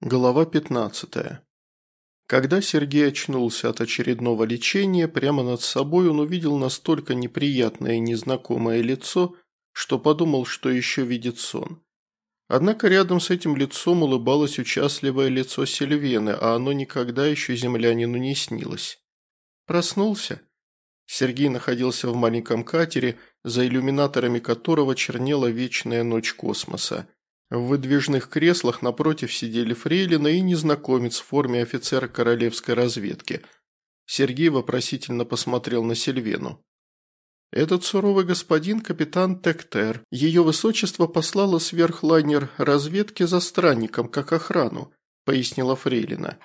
Глава 15. Когда Сергей очнулся от очередного лечения, прямо над собой он увидел настолько неприятное и незнакомое лицо, что подумал, что еще видит сон. Однако рядом с этим лицом улыбалось участливое лицо Сильвены, а оно никогда еще землянину не снилось. Проснулся. Сергей находился в маленьком катере, за иллюминаторами которого чернела вечная ночь космоса. В выдвижных креслах напротив сидели фрейлина и незнакомец в форме офицера королевской разведки. Сергей вопросительно посмотрел на Сильвену. «Этот суровый господин – капитан Тектер. Ее высочество послало сверхлайнер разведки за странником, как охрану», – пояснила фрейлина.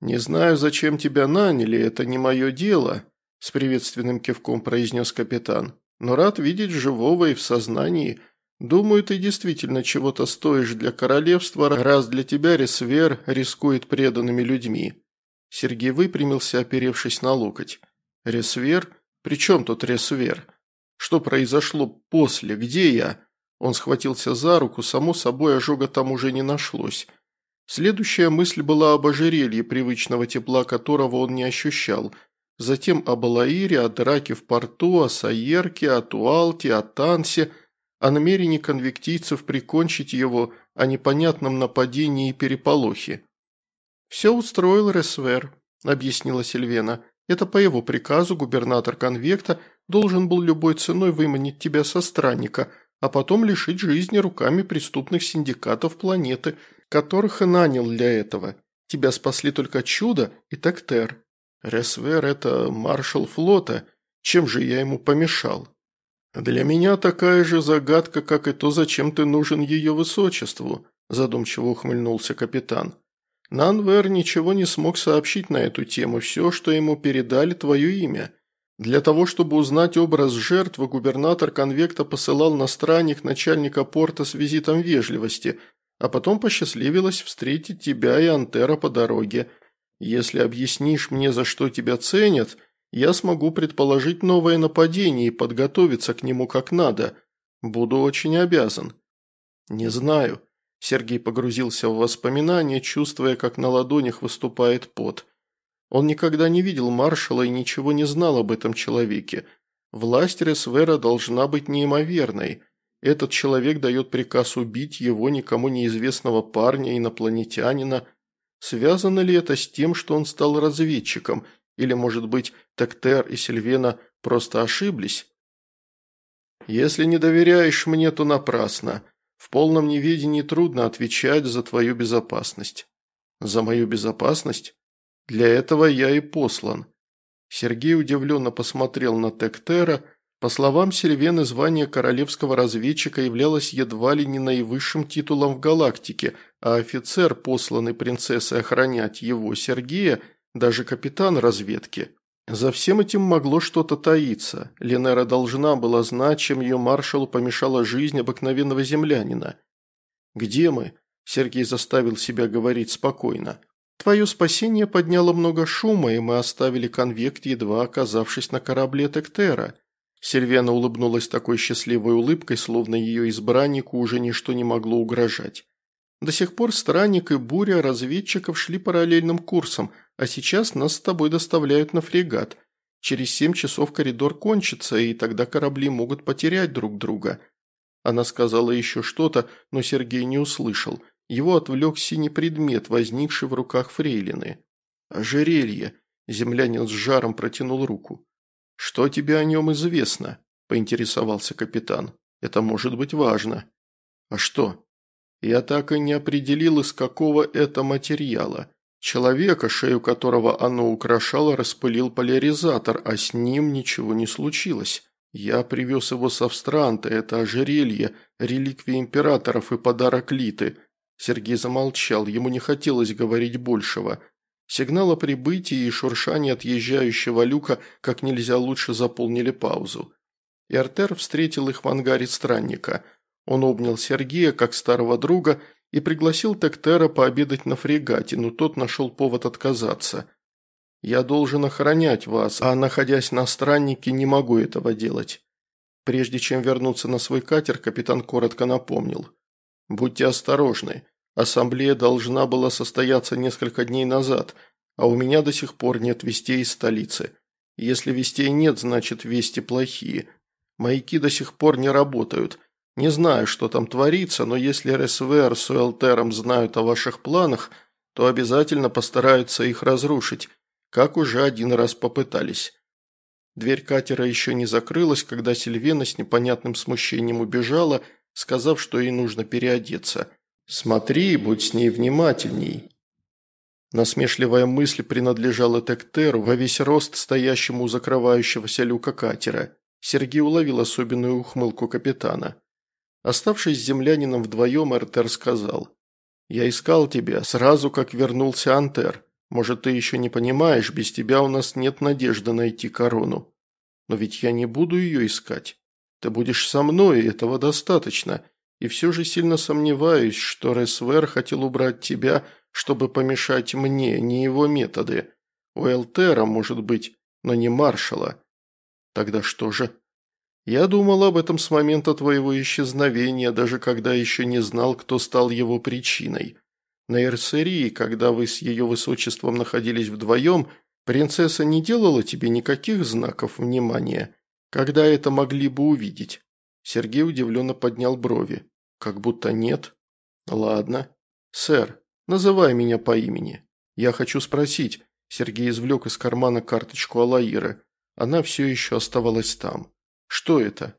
«Не знаю, зачем тебя наняли, это не мое дело», – с приветственным кивком произнес капитан. «Но рад видеть живого и в сознании». Думаю, ты действительно чего-то стоишь для королевства, раз для тебя Ресвер рискует преданными людьми». Сергей выпрямился, оперевшись на локоть. «Ресвер? При чем тут Ресвер? Что произошло после? Где я?» Он схватился за руку, само собой ожога там уже не нашлось. Следующая мысль была об ожерелье, привычного тепла которого он не ощущал. Затем о Балаире, о драке в порту, о Саерке, о Туалте, о Тансе – о намерении конвектийцев прикончить его, о непонятном нападении и переполохе. «Все устроил Ресвер», – объяснила Сильвена. «Это по его приказу губернатор конвекта должен был любой ценой выманить тебя со странника, а потом лишить жизни руками преступных синдикатов планеты, которых и нанял для этого. Тебя спасли только чудо и Тактер. Ресвер – это маршал флота. Чем же я ему помешал?» «Для меня такая же загадка, как и то, зачем ты нужен ее высочеству», задумчиво ухмыльнулся капитан. «Нанвер ничего не смог сообщить на эту тему, все, что ему передали, твое имя. Для того, чтобы узнать образ жертвы, губернатор конвекта посылал на странник начальника порта с визитом вежливости, а потом посчастливилось встретить тебя и Антера по дороге. Если объяснишь мне, за что тебя ценят, я смогу предположить новое нападение и подготовиться к нему как надо. Буду очень обязан». «Не знаю». Сергей погрузился в воспоминания, чувствуя, как на ладонях выступает пот. Он никогда не видел маршала и ничего не знал об этом человеке. Власть Ресвера должна быть неимоверной. Этот человек дает приказ убить его никому неизвестного парня, инопланетянина. Связано ли это с тем, что он стал разведчиком – или, может быть, Тектер и Сильвена просто ошиблись? Если не доверяешь мне, то напрасно. В полном неведении трудно отвечать за твою безопасность. За мою безопасность? Для этого я и послан. Сергей удивленно посмотрел на Тектера. По словам Сильвены, звание королевского разведчика являлось едва ли не наивысшим титулом в галактике, а офицер, посланный принцессой охранять его, Сергея, даже капитан разведки. За всем этим могло что-то таиться. Ленера должна была знать, чем ее маршалу помешала жизнь обыкновенного землянина. «Где мы?» – Сергей заставил себя говорить спокойно. «Твое спасение подняло много шума, и мы оставили конвект, едва оказавшись на корабле Тектера». Сильвена улыбнулась такой счастливой улыбкой, словно ее избраннику уже ничто не могло угрожать. До сих пор странник и буря разведчиков шли параллельным курсом – а сейчас нас с тобой доставляют на фрегат. Через семь часов коридор кончится, и тогда корабли могут потерять друг друга». Она сказала еще что-то, но Сергей не услышал. Его отвлек синий предмет, возникший в руках фрейлины. «Ожерелье!» – землянин с жаром протянул руку. «Что тебе о нем известно?» – поинтересовался капитан. «Это может быть важно». «А что?» «Я так и не определил, из какого это материала. Человека, шею которого оно украшало, распылил поляризатор, а с ним ничего не случилось. Я привез его с Австранта, это ожерелье, реликвия императоров и подарок Литы. Сергей замолчал, ему не хотелось говорить большего. Сигнал о прибытии и шуршание отъезжающего люка как нельзя лучше заполнили паузу. И Артер встретил их в ангаре странника. Он обнял Сергея как старого друга и пригласил Тектера пообедать на фрегате, но тот нашел повод отказаться. «Я должен охранять вас, а находясь на страннике, не могу этого делать». Прежде чем вернуться на свой катер, капитан коротко напомнил. «Будьте осторожны. Ассамблея должна была состояться несколько дней назад, а у меня до сих пор нет вестей из столицы. Если вестей нет, значит вести плохие. Маяки до сих пор не работают. Не знаю, что там творится, но если РСВР с УЛТРом знают о ваших планах, то обязательно постараются их разрушить, как уже один раз попытались. Дверь катера еще не закрылась, когда Сильвена с непонятным смущением убежала, сказав, что ей нужно переодеться. «Смотри, будь с ней внимательней». Насмешливая мысль принадлежала Тектеру во весь рост стоящему у закрывающегося люка катера. Сергей уловил особенную ухмылку капитана. Оставшись с землянином вдвоем, Эртер сказал. «Я искал тебя сразу, как вернулся Антер. Может, ты еще не понимаешь, без тебя у нас нет надежды найти корону. Но ведь я не буду ее искать. Ты будешь со мной, и этого достаточно. И все же сильно сомневаюсь, что Ресвер хотел убрать тебя, чтобы помешать мне, не его методы. У Элтера, может быть, но не маршала. Тогда что же?» Я думал об этом с момента твоего исчезновения, даже когда еще не знал, кто стал его причиной. На Эрсерии, когда вы с ее высочеством находились вдвоем, принцесса не делала тебе никаких знаков внимания, когда это могли бы увидеть. Сергей удивленно поднял брови. Как будто нет. Ладно. Сэр, называй меня по имени. Я хочу спросить. Сергей извлек из кармана карточку Алаиры. Она все еще оставалась там. Что это?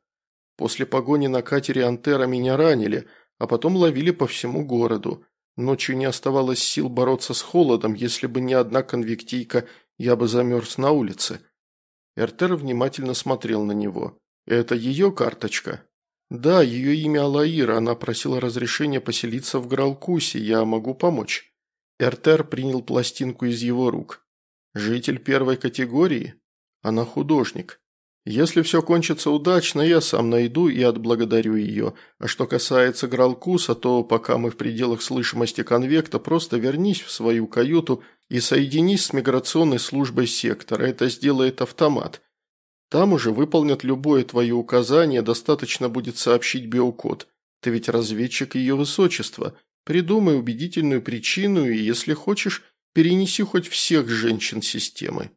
После погони на катере Антера меня ранили, а потом ловили по всему городу. Ночью не оставалось сил бороться с холодом, если бы не одна конвектийка, я бы замерз на улице. Эртер внимательно смотрел на него. «Это ее карточка?» «Да, ее имя Алаира, она просила разрешения поселиться в Гралкусе, я могу помочь». Эртер принял пластинку из его рук. «Житель первой категории? Она художник. Если все кончится удачно, я сам найду и отблагодарю ее. А что касается Гралкуса, то пока мы в пределах слышимости конвекта, просто вернись в свою каюту и соединись с миграционной службой сектора. Это сделает автомат. Там уже выполнят любое твое указание, достаточно будет сообщить биокод. Ты ведь разведчик ее высочества. Придумай убедительную причину и, если хочешь, перенеси хоть всех женщин системы.